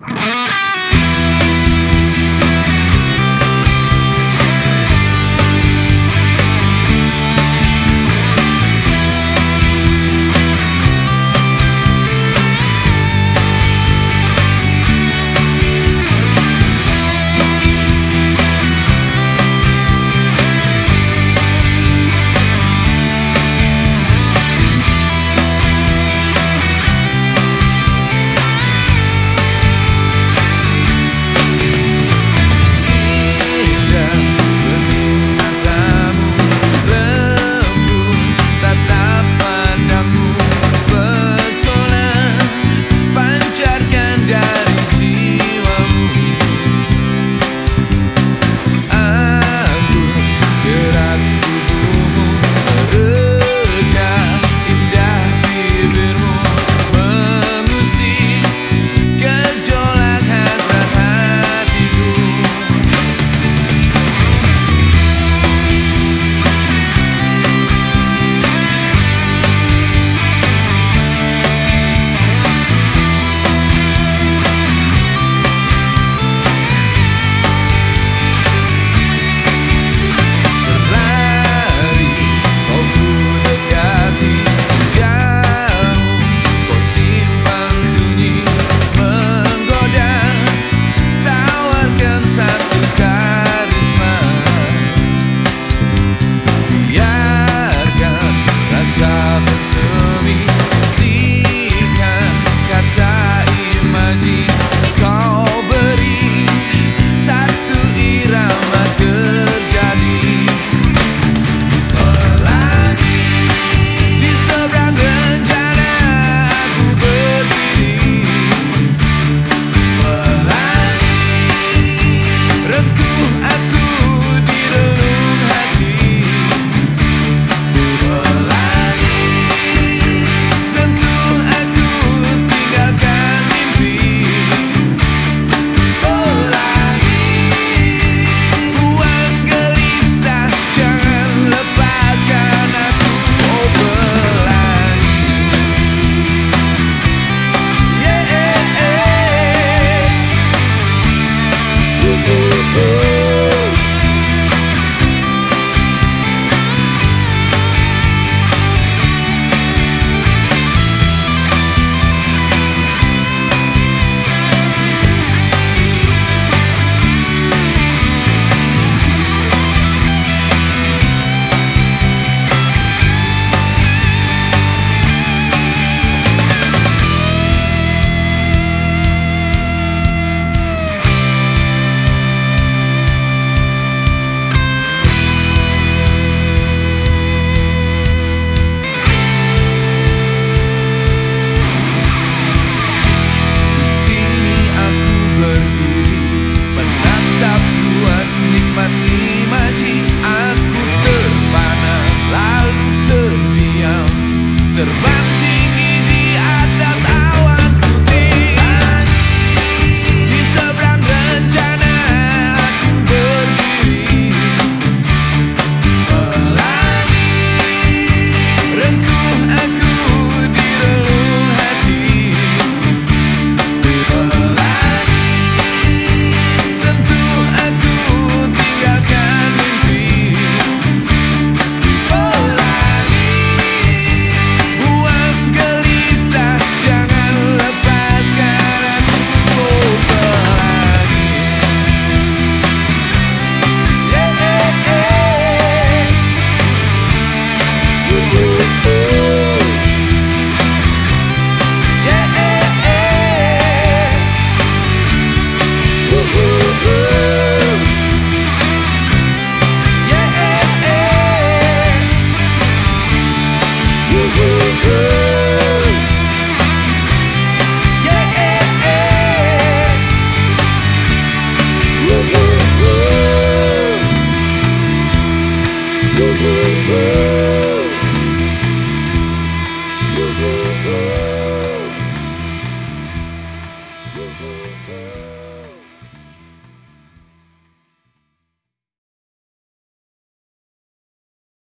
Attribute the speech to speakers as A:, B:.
A: you